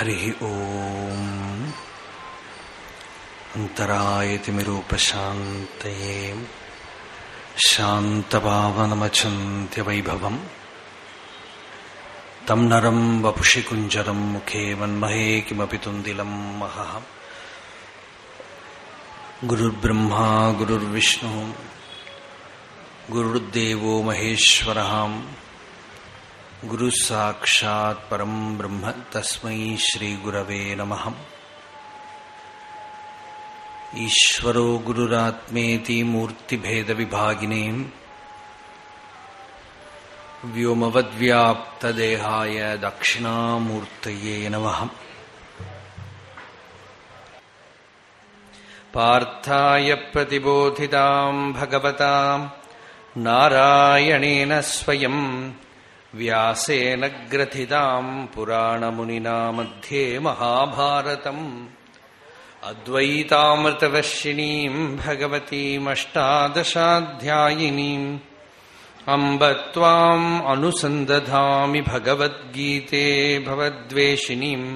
हरिः ॐ अन्तरायतिमिरूपशान्तये शान्तपावनमचन्त्यवैभवम् तं नरं वपुषि कुञ्जरं मुखे मन्महे किमपि तुन्दिलं महः। गुरुर्ब्रह्मा, गुरुर्विष्णुः, गुरुर्देवो महेश्वरः। गुरुः साक्षात् परं ब्रह्म तस्मै श्रीगुरवे नमः। ईश्वरो गुरुरात्मेति मूर्तिभेदविभागिने व्योमवद्व्याप्तदेहाय दक्षिणामूर्तये नमः। पार्थाय प्रतिबोधिताम् भगवताम् नारायणेन स्वयम् व्यासेन ग्रथिताम् पुराणमुनिना मध्ये महाभारतम् अद्वैतामृतवर्षिणीम् भगवतीमष्टादशाध्यायिनीम् अम्ब त्वाम् अनुसन्दधामि भगवद्गीते भवद्वेषिणीम्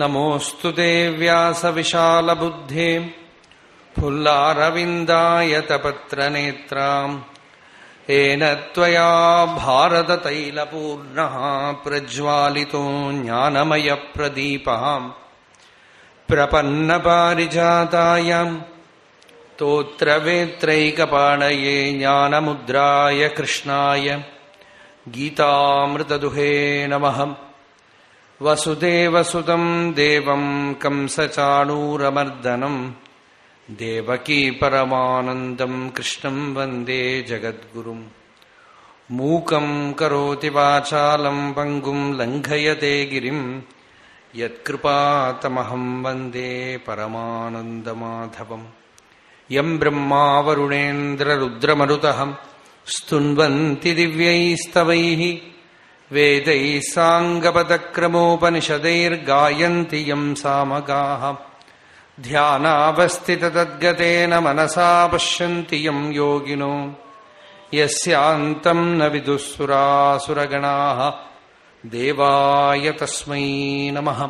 नमोऽस्तु ते व्यासविशालबुद्धे फुल्लारविन्दायतपत्रनेत्राम् येन त्वया भारततैलपूर्णः प्रज्वालितो ज्ञानमयप्रदीपः प्रपन्नपारिजातायाम् तोत्रवेत्रैकपाणये ज्ञानमुद्राय कृष्णाय गीतामृतदुहे नमः वसुदेवसुतम् देवम् कंसचाणूरमर्दनम् ദേവകീ പരമാനന്ദം കൃഷ്ണം വന്ദേ ജഗദ്ഗുരും. മൂകം കരോതി വാചാലം പങ്കും ലംഘയത്തെ ഗിരിം. യത്കൃപാതമഹം വന്ദേ പരമാനന്ദമാധവം. യം ബ്രഹ്മാവരുണേന്ദ്രരുദ്രമരുതഹം. സ്തുവന്തി ദിവ്യൈസ്തവൈ. വേദൈ സാംഗപദക്രമോപനിഷദൈർഗായന്തി സാമഗാഹം. ध्यानावस्थिततद्गतेन मनसा पश्यन्ति यम् योगिनो यस्यान्तम् न विदुःसुरासुरगणाः देवाय तस्मै नमः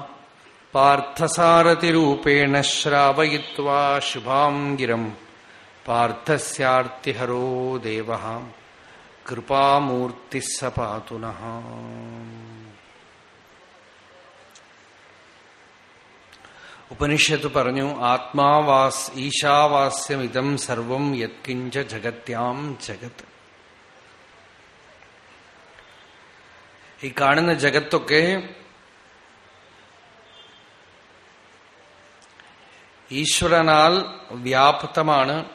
पार्थसारथिरूपेण श्रावयित्वा शुभाम् गिरम् पार्थस्यार्तिहरो देवः कृपामूर्तिः स पातु नः ഉപനിഷത്ത് പറഞ്ഞു ആത്മാവാസ് ഈശാവാസ്യമിതം സർവം യത്കിഞ്ച ജഗത്യാം ജഗത്. ഈ കാണുന്ന ജഗത്തൊക്കെ ഈശ്വരനാൽ വ്യാപ്തമാണ്.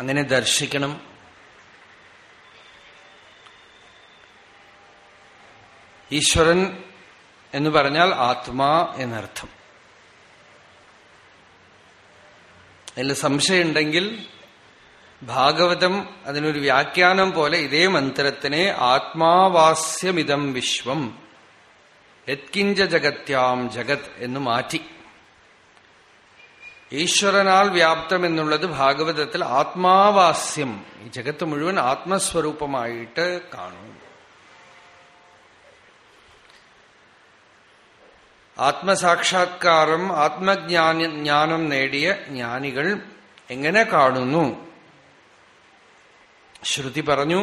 അങ്ങനെ ദർശിക്കണം. ഈശ്വരൻ എന്ന് പറഞ്ഞാൽ ആത്മാ എന്നർത്ഥം. അതിൽ സംശയമുണ്ടെങ്കിൽ ഭാഗവതം അതിനൊരു വ്യാഖ്യാനം പോലെ ഇതേ മന്ത്രത്തിനെ ആത്മാവാസ്യമിതം വിശ്വം. യത്കിഞ്ച ജഗത്യാം ജഗത് എന്ന് മാറ്റി. ഈശ്വരനാൽ വ്യാപ്തം എന്നുള്ളത് ഭാഗവതത്തിൽ ആത്മാവാസ്യം. ഈ ജഗത്ത് മുഴുവൻ ആത്മസ്വരൂപമായിട്ട് കാണും ആത്മസാക്ഷാത്കാരം ആത്മജ്ഞാന ജ്ഞാനം നേടിയ ജ്ഞാനികൾ എങ്ങനെ കാണുന്നു? ശ്രുതി പറഞ്ഞു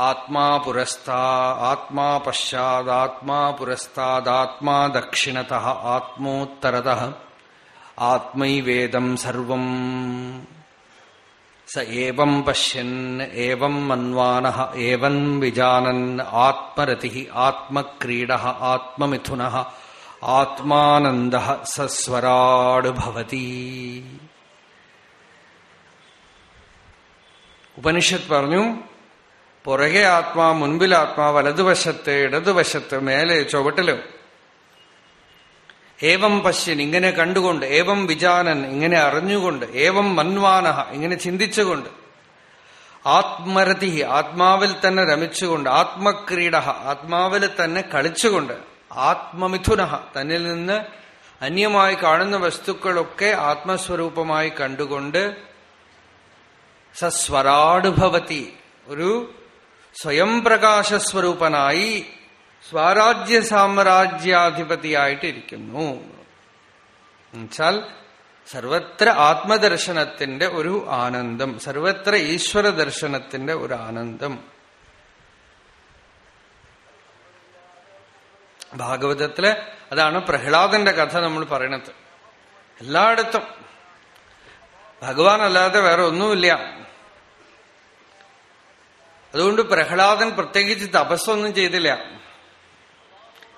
ആത്മാ പുരസ്താ ആത്മാ പശ്ചാത് ആത്മാ പുരസ്താദാത്മാ ദക്ഷിണത ആത്മോത്തരത ആത്മൈവേദം സർവം സ ഏവം പശ്യൻ ഏവം മന്വാന ഏവം വിജാനൻ ആത്മരതി ആത്മക്രീഡ ആത്മമിഥുന ആത്മാനന്ദ സസ്വരാട് ഭവതി. ഉപനിഷത്ത് പറഞ്ഞു പുറകെ ആത്മാ മുൻപിൽ ആത്മാ വലതുവശത്ത് ഇടതുവശത്ത് മേലെ ചുവട്ടിൽ. ഏവം പശ്യൻ ഇങ്ങനെ കണ്ടുകൊണ്ട് ഏവം വിജാനൻ ഇങ്ങനെ അറിഞ്ഞുകൊണ്ട് ഏവം മന്വാനഹ ഇങ്ങനെ ചിന്തിച്ചുകൊണ്ട് ആത്മരതി ആത്മാവിൽ തന്നെ രമിച്ചുകൊണ്ട് ആത്മക്രീഡ ആത്മാവിൽ തന്നെ കളിച്ചുകൊണ്ട് ആത്മമിഥുന. തന്നിൽ നിന്ന് അന്യമായി കാണുന്ന വസ്തുക്കളൊക്കെ ആത്മസ്വരൂപമായി കണ്ടുകൊണ്ട് സസ്വരാടുഭവത്തി ഭവതി ഒരു സ്വയം പ്രകാശസ്വരൂപനായി സ്വരാജ്യ സാമ്രാജ്യാധിപതിയായിട്ടിരിക്കുന്നു എന്നുവെച്ചാൽ സർവത്ര ആത്മദർശനത്തിന്റെ ഒരു ആനന്ദം സർവത്ര ഈശ്വര ദർശനത്തിന്റെ ഒരു ആനന്ദം. ഭാഗവതത്തിൽ അതാണ് പ്രഹ്ലാദന്റെ കഥ നമ്മൾ പറയണത്. എല്ലായിടത്തും. ഭഗവാൻ അല്ലാതെ വേറെ ഒന്നുമില്ല. അതുകൊണ്ട് പ്രഹ്ലാദൻ പ്രത്യേകിച്ച് തപസ്സൊന്നും ചെയ്തില്ല.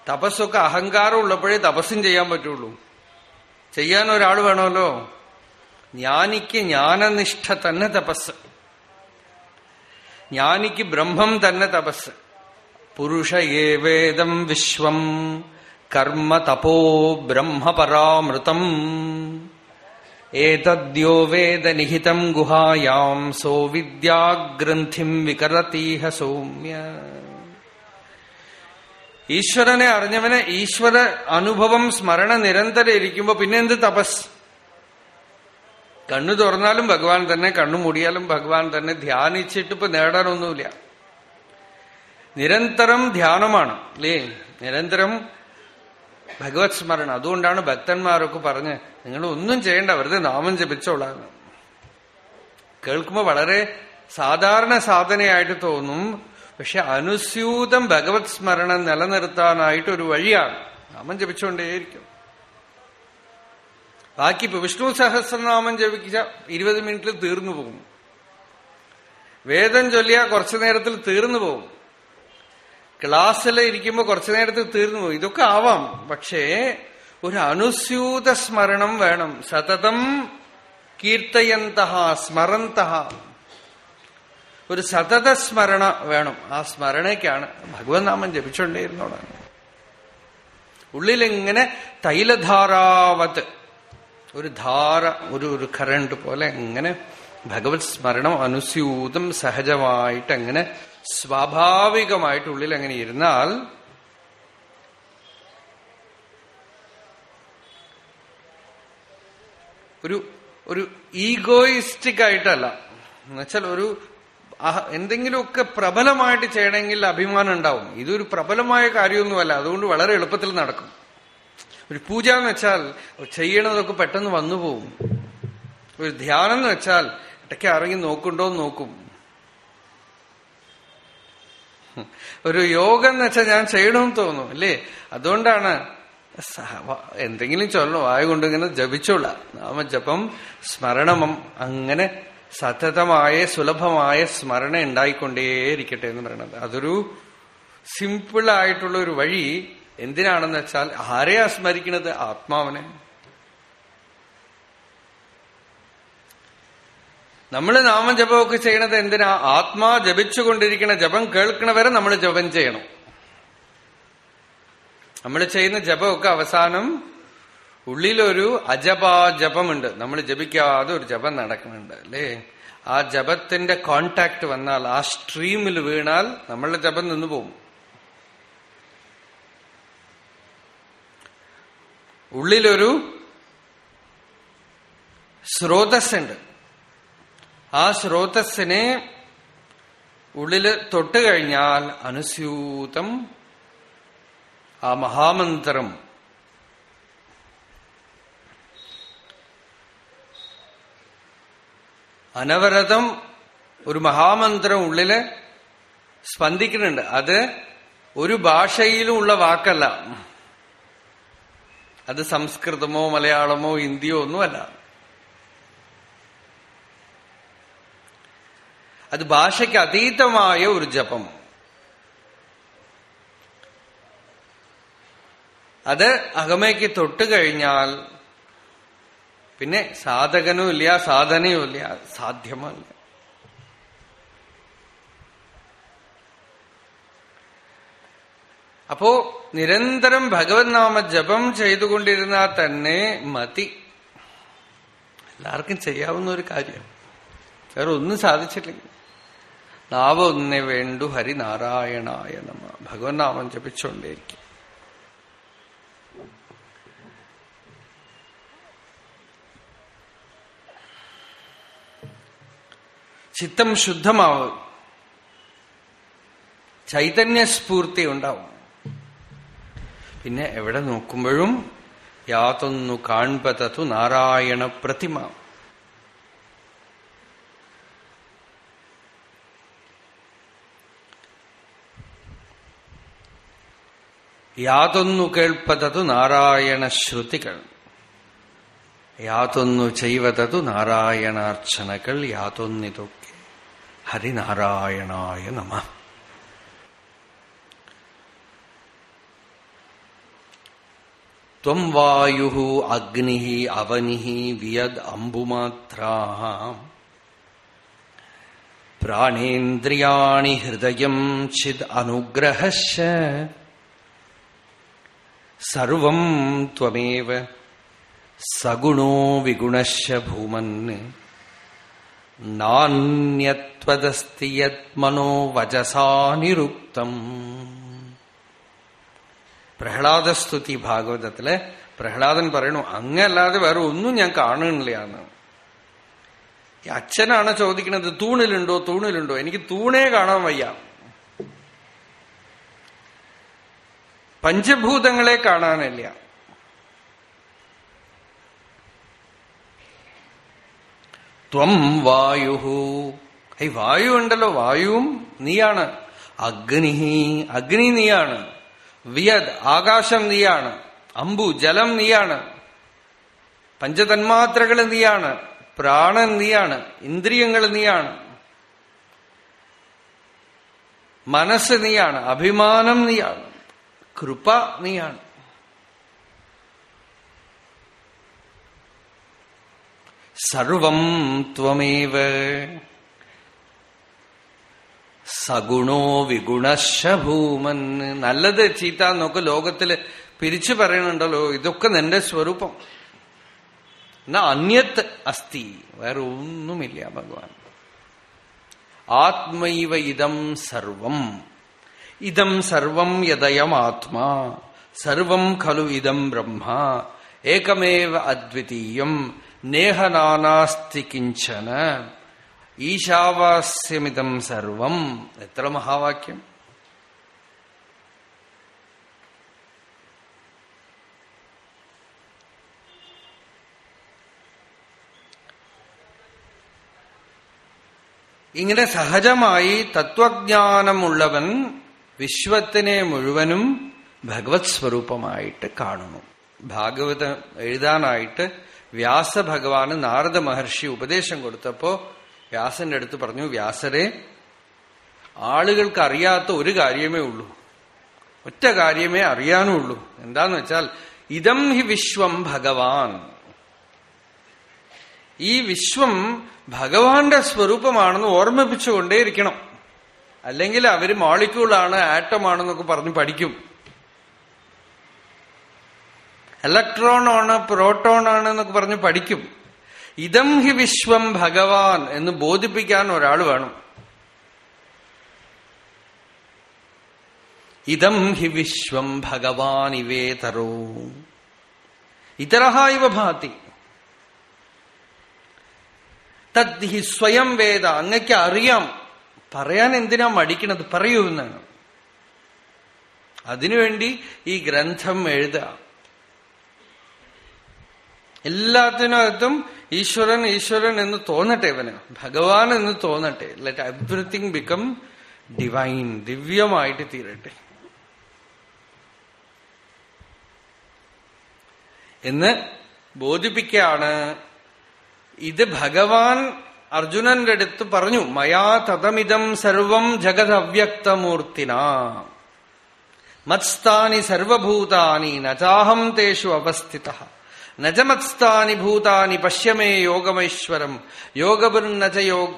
തപസ്സൊക്കെ അഹങ്കാരം ഉള്ളപ്പോഴേ തപസ്സും ചെയ്യാൻ പറ്റുള്ളൂ. ചെയ്യാൻ ഒരാൾ വേണമല്ലോ. ജ്ഞാനിക്ക് ജ്ഞാനനിഷ്ഠ തന്നെ തപസ് ജ്ഞാനിക്ക് ബ്രഹ്മം തന്നെ തപസ് പുരുഷ ഏവേദം വിശ്വം. കർമ്മ തപോ ബ്രഹ്മപരാമൃതം. ഏതദ്യോ വേദ നിഹിതം ഗുഹായാം സോ വിദ്യാഗ്രന്ഥിം വികരതീഹ സൗമ്യ. ഈശ്വരനെ അറിഞ്ഞവനെ ഈശ്വര അനുഭവം സ്മരണ നിരന്തരം ഇരിക്കുമ്പോ പിന്നെ എന്ത് തപസ്? കണ്ണു തുറന്നാലും ഭഗവാൻ തന്നെ കണ്ണു മൂടിയാലും ഭഗവാൻ തന്നെ ധ്യാനിച്ചിട്ട് ഇപ്പൊ നേടാനൊന്നുമില്ല. നിരന്തരം ധ്യാനമാണ് അല്ലേ? നിരന്തരം ഭഗവത് സ്മരണ. അതുകൊണ്ടാണ് ഭക്തന്മാരൊക്കെ പറഞ്ഞ് നിങ്ങൾ ഒന്നും ചെയ്യേണ്ട വെറുതെ നാമം ജപിച്ചോളാം. കേൾക്കുമ്പോൾ വളരെ സാധാരണ സാധനയായിട്ട് തോന്നും പക്ഷെ അനുസ്യൂതം ഭഗവത് സ്മരണ നിലനിർത്താനായിട്ട് ഒരു വഴിയാണ്. നാമം ജപിച്ചുകൊണ്ടേയിരിക്കും ബാക്കി ഇപ്പൊ വിഷ്ണു സഹസ്രനാമം ജപിച്ച ഇരുപത് മിനിറ്റിൽ തീർന്നു പോകും. വേദം ചൊല്ലിയാൽ കുറച്ചു നേരത്തിൽ തീർന്നു പോകും. ക്ലാസ്സിൽ ഇരിക്കുമ്പോൾ കുറച്ചു നേരത്തെ തീർന്നു. പോകും ഇതൊക്കെ ആവാം. പക്ഷേ ഒരു അനുസ്യൂത സ്മരണം വേണം. സതതം കീർത്തയന്ത സ്മരന്ത ഒരു സതത സ്മരണ വേണം. ആ സ്മരണയ്ക്കാണ് ഭഗവത് നാമം ജപിച്ചുകൊണ്ടേയിരുന്നോടാണ് ഉള്ളിലിങ്ങനെ തൈലധാരാവത്ത് ഒരു ധാര ഒരു ഒരു കറണ്ട് പോലെ എങ്ങനെ ഭഗവത് സ്മരണം അനുസ്യൂതം സഹജമായിട്ട് അങ്ങനെ സ്വാഭാവികമായിട്ട് ഉള്ളിൽ അങ്ങനെ ഇരുന്നാൽ ഒരു ഒരു ഈഗോയിസ്റ്റിക് ആയിട്ടല്ല എന്നുവെച്ചാൽ ഒരു എന്തെങ്കിലുമൊക്കെ പ്രബലമായിട്ട് ചെയ്യണമെങ്കിൽ അഭിമാനം ഉണ്ടാവും. ഇതൊരു പ്രബലമായ കാര്യമൊന്നുമല്ല. അതുകൊണ്ട് വളരെ എളുപ്പത്തിൽ നടക്കും. ഒരു പൂജ എന്ന് വെച്ചാൽ ചെയ്യണതൊക്കെ പെട്ടെന്ന് വന്നു പോവും ഒരു ധ്യാനം എന്ന് വെച്ചാൽ ഇടയ്ക്ക് ഇറങ്ങി നോക്കുണ്ടോ എന്ന് നോക്കും. ഒരു യോഗം എന്ന് വെച്ചാൽ ഞാൻ ചെയ്യണമെന്ന് തോന്നും അല്ലേ? അതുകൊണ്ടാണ് എന്തെങ്കിലും ചൊല്ലണം വായ കൊണ്ട് ഇങ്ങനെ ജപിച്ചോളാം. നാമജപം സ്മരണമം അങ്ങനെ സതതമായ സുലഭമായ സ്മരണ ഉണ്ടായിക്കൊണ്ടേയിരിക്കട്ടെ എന്ന് പറയുന്നത്. അതൊരു സിമ്പിൾ ആയിട്ടുള്ള ഒരു വഴി എന്തിനാണെന്ന് വെച്ചാൽ ആരെയാ സ്മരിക്കുന്നത് ആത്മാവിനെ. നമ്മൾ നാമജപമൊക്കെ ചെയ്യണത് എന്തിനാ? ആത്മാ ജപിച്ചുകൊണ്ടിരിക്കുന്ന ജപം കേൾക്കണവരെ നമ്മൾ ജപം ചെയ്യണം. നമ്മൾ ചെയ്യുന്ന ജപമൊക്കെ അവസാനം ഉള്ളിലൊരു അജപാ ജപമുണ്ട് നമ്മൾ ജപിക്കാതെ ഒരു ജപം നടക്കുന്നുണ്ട് അല്ലേ? ആ ജപത്തിന്റെ കോണ്ടാക്ട് വന്നാൽ ആ സ്ട്രീമിൽ വീണാൽ നമ്മളുടെ ജപം നിന്നു പോകും. ഉള്ളിലൊരു സ്രോതസ്സുണ്ട്. ആ സ്രോതസ്സിനെ ഉള്ളിൽ തൊട്ട് കഴിഞ്ഞാൽ അനുസ്യൂതം ആ മഹാമന്ത്രം. അനവരതം ഒരു മഹാമന്ത്രം ഉള്ളിൽ സ്പന്ദിക്കുന്നുണ്ട്. അത് ഒരു ഭാഷയിലും ഉള്ള വാക്കല്ല. അത് സംസ്കൃതമോ മലയാളമോ ഹിന്ദിയോ ഒന്നുമല്ല. അത് ഭാഷയ്ക്ക് അതീതമായ ഒരു ജപം. അത് അകമയ്ക്ക് തൊട്ട് കഴിഞ്ഞാൽ പിന്നെ സാധകനും ഇല്ല സാധനയും ഇല്ല സാധ്യമല്ല. അപ്പോ നിരന്തരം ഭഗവത് നാമ ജപം ചെയ്തുകൊണ്ടിരുന്നാൽ തന്നെ മതി. എല്ലാവർക്കും ചെയ്യാവുന്ന ഒരു കാര്യം. വേറെ ഒന്നും സാധിച്ചില്ലെങ്കിൽ നാവ് ഒന്നേ വേണ്ടു ഹരിനാരായണായ നമ. ഭഗവത് നാമം ജപിച്ചുകൊണ്ടേയിരിക്കും. ചിത്തം ശുദ്ധമാവും. ചൈതന്യസ്ഫൂർത്തി ഉണ്ടാവും പിന്നെ എവിടെ നോക്കുമ്പോഴും യാതൊന്നു കാൺപതതു നാരായണ പ്രതിമ യാതൊന്നു കേൾപ്പതതു നാരായണ ശ്രുതികൾ. യാതൊന്നു ചെയ്വതതു നാരായണാർച്ചനകൾ യാതൊന്നിതൊക്കെ ഹരിനാരായണായ നമ. ത്വം വായു അഗ്നി അവനി വിയദ് അംബുമാത്രാ. പ്രാണേന്ദ്രിയാണി ഹൃദയം ചിദ് അനുഗ്രഹശ്ച സർവം ത്വമേവ സഗുണോ വിഗുണശ ഭൂമൻ. നാന്യത്വദസ്തി യത്മനോ നിരുക്തം. പ്രഹ്ലാദസ്തുതി ഭാഗവതത്തിലെ പ്രഹ്ലാദൻ പറയണു അങ്ങല്ലാതെ വേറെ ഒന്നും ഞാൻ കാണുന്നില്ലയാണ് അച്ഛനാണ് ചോദിക്കുന്നത് തൂണിലുണ്ടോ തൂണിലുണ്ടോ? എനിക്ക് തൂണേ കാണാൻ വയ്യ. പഞ്ചഭൂതങ്ങളെ കാണാനല്ല. ത്വം വായു ഹൈ വായു ഉണ്ടല്ലോ വായുവും നീയാണ്. അഗ്നി അഗ്നി നീയാണ്. വിയദ് ആകാശം നീയാണ്. അമ്പു ജലം നീയാണ്. പഞ്ചതന്മാത്രകൾ നീയാണ്. പ്രാണൻ നീയാണ്. ഇന്ദ്രിയങ്ങൾ നീയാണ്. മനസ്സ് നീയാണ്. അഭിമാനം നീയാണ്. കൃപ നീയാണ്. സർവം ത്വമേവ സഗുണോ വിഗുണശഭൂമൻ നല്ലത് ചീത്ത എന്നൊക്കെ ലോകത്തിൽ പിരിച്ചു പറയണുണ്ടല്ലോ ഇതൊക്കെ നിന്റെ സ്വരൂപം. എന്നാ അന്യത്ത് അസ്ഥി വേറെ ഒന്നുമില്ല ഭഗവാൻ. ആത്മൈവ ഇതം സർവം. ഇതം സർവം യദയമാത്മാ. സർവം ഖലു ഇതം ബ്രഹ്മ. ഏകമേവ അദ്വിതീയം. നേഹനാനാസ്തി കിഞ്ചന. ഈശാവാസ്യമിതം സർവം. എത്ര മഹാവാക്യം? ഇങ്ങനെ സഹജമായി തത്വജ്ഞാനമുള്ളവൻ വിശ്വത്തിനെ മുഴുവനും ഭഗവത് സ്വരൂപമായിട്ട് കാണുന്നു. ഭാഗവതം എഴുതാനായിട്ട് വ്യാസഭഗവാന് നാരദ മഹർഷി ഉപദേശം കൊടുത്തപ്പോ വ്യാസന്റെ അടുത്ത് പറഞ്ഞു വ്യാസരെ ആളുകൾക്ക് അറിയാത്ത ഒരു കാര്യമേ ഉള്ളൂ. ഒറ്റ കാര്യമേ അറിയാനുള്ളൂ എന്താന്ന് വെച്ചാൽ ഇതം ഹി വിശ്വം ഭഗവാൻ. ഈ വിശ്വം ഭഗവാന്റെ സ്വരൂപമാണെന്ന് ഓർമ്മിപ്പിച്ചുകൊണ്ടേയിരിക്കണം. അല്ലെങ്കിൽ അവർ മോളിക്യൂളാണ് ആറ്റമാണെന്നൊക്കെ പറഞ്ഞ് പഠിക്കും. ഇലക്ട്രോൺ ആണ് പ്രോട്ടോൺ ആണ് എന്നൊക്കെ പറഞ്ഞ് പഠിക്കും. ഇതം ഹി വിശ്വം ഭഗവാൻ എന്ന് ബോധിപ്പിക്കാൻ ഒരാൾ വേണം. ഇതം ഹി വിശ്വം ഭഗവാൻ ഇവേതരോ ഇതരഹ ഇവ ഭാതി. തദ് ഹി സ്വയം വേദ അങ്ങക്ക് അറിയാം. പറയാൻ എന്തിനാ മടിക്കണത്? പറയൂ എന്നാണ് അതിനുവേണ്ടി ഈ ഗ്രന്ഥം എഴുതുക. എല്ലാത്തിനകത്തും ഈശ്വരൻ ഈശ്വരൻ എന്ന് തോന്നട്ടെ ഇവന്. ഭഗവാൻ എന്ന് തോന്നട്ടെ. ലെറ്റ് എവ്രിതിങ് ബിക്കം ഡിവൈൻ ദിവ്യമായിട്ട് തീരട്ടെ. എന്ന് ബോധിപ്പിക്കുകയാണ്. ഇത് ഭഗവാൻ അർജുനന്റെ അടുത്ത് പറഞ്ഞു മയാ തതമിതം സർവം ജഗത് മത്സ്ഥാനി സർവഭൂതാനി നചാഹം തേഷു അവസ്ഥിത. നജമത്സ്ഥാനി ഭൂതാനി പശ്യമേ യോഗമൈശ്വരം. യോഗഭിർനച യോഗ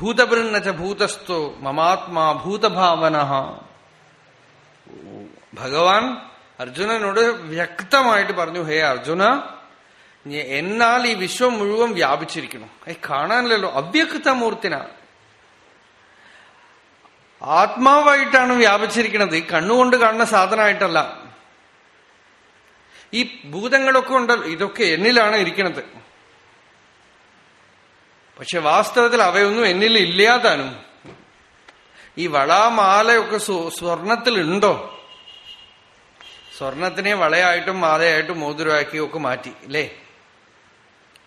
ഭൂതഭിർനച ഭൂതസ്ഥോ മമാത്മാ ഭൂതഭാവന. ഭഗവാൻ അർജുനനോട് വ്യക്തമായിട്ട് പറഞ്ഞു ഹേ അർജുന എന്നാൽ ഈ വിശ്വം മുഴുവൻ വ്യാപിച്ചിരിക്കണം അത് കാണാനില്ലല്ലോ. അവ്യക്തമൂർത്തിന. ആത്മാവായിട്ടാണ് വ്യാപിച്ചിരിക്കുന്നത്. കണ്ണുകൊണ്ട് കാണുന്ന സാധനമായിട്ടല്ല. ഈ ഭൂതങ്ങളൊക്കെ ഉണ്ടല്ലോ. ഇതൊക്കെ എന്നിലാണ് ഇരിക്കുന്നത്. പക്ഷെ വാസ്തവത്തിൽ അവയൊന്നും എന്നിൽ ഇല്ലാതാനും. ഈ വളാമാലയൊക്കെ സ്വർണത്തിലുണ്ടോ? സ്വർണത്തിനെ വളയായിട്ടും മാലയായിട്ടും മോതിരമാക്കിയും ഒക്കെ മാറ്റി അല്ലേ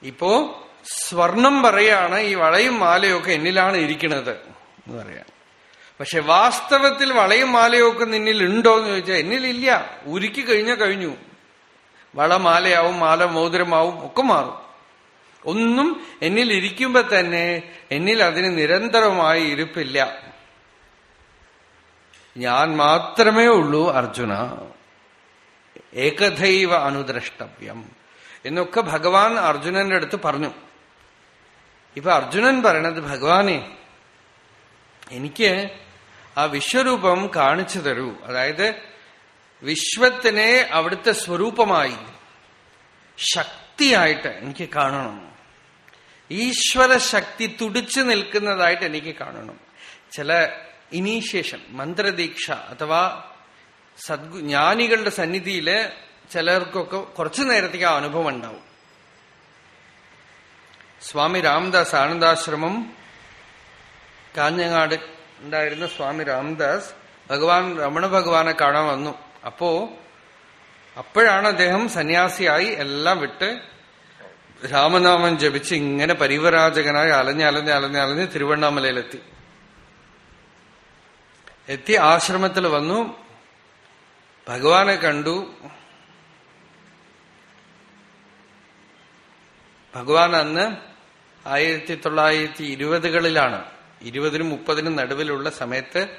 ഇപ്പോ സ്വർണം പറയാണ് ഈ വളയും മാലയൊക്കെ എന്നിലാണ് ഇരിക്കുന്നത് എന്ന് പറയാം. പക്ഷെ വാസ്തവത്തിൽ വളയും മാലയൊക്കെ നിന്നിൽ ഉണ്ടോ എന്ന് ചോദിച്ചാൽ എന്നിലില്ല. ഉരുക്കി കഴിഞ്ഞാൽ കഴിഞ്ഞു. വള മാലയാവും മാല മോതിരമാവും ഒക്കെ മാറും. ഒന്നും എന്നിൽ ഇരിക്കുമ്പോ തന്നെ എന്നിൽ അതിന് നിരന്തരമായി ഇരിപ്പില്ല. ഞാൻ മാത്രമേ ഉള്ളൂ അർജുന. ഏകദൈവ അനുദ്രഷ്ടവ്യം. എന്നൊക്കെ ഭഗവാൻ അർജുനന്റെ അടുത്ത് പറഞ്ഞു. ഇപ്പൊ അർജുനൻ പറയണത് ഭഗവാനെ എനിക്ക് ആ വിശ്വരൂപം കാണിച്ചു തരൂ. അതായത് വിശ്വത്തിനെ അവിടുത്തെ സ്വരൂപമായി ശക്തിയായിട്ട് എനിക്ക് കാണണം. ഈശ്വര ശക്തി തുടിച്ചു നിൽക്കുന്നതായിട്ട് എനിക്ക് കാണണം. ചില ഇനീഷ്യേഷൻ മന്ത്രദീക്ഷ അഥവാ സദ്ഗു ജ്ഞാനികളുടെ സന്നിധിയിൽ ചിലർക്കൊക്കെ കുറച്ചു നേരത്തേക്ക് ആ അനുഭവം ഉണ്ടാവും. സ്വാമി രാംദാസ് ആനന്ദാശ്രമം കാഞ്ഞങ്ങാട് ഉണ്ടായിരുന്ന സ്വാമി രാംദാസ് ഭഗവാൻ രമണ ഭഗവാനെ കാണാൻ വന്നു. അപ്പോ അപ്പോഴാണ് അദ്ദേഹം സന്യാസിയായി എല്ലാം വിട്ട് രാമനാമം ജപിച്ച് ഇങ്ങനെ പരിവരാജകനായി അലഞ്ഞ് അലഞ്ഞ് അലഞ്ഞ് അലഞ്ഞ് തിരുവണ്ണാമലയിലെത്തി. എത്തി ആശ്രമത്തിൽ വന്നു. ഭഗവാനെ കണ്ടു. ഭഗവാൻ അന്ന് ആയിരത്തി തൊള്ളായിരത്തി ഇരുപതുകളിലാണ് ഇരുപതിനും മുപ്പതിനും നടുവിലുള്ള സമയത്ത്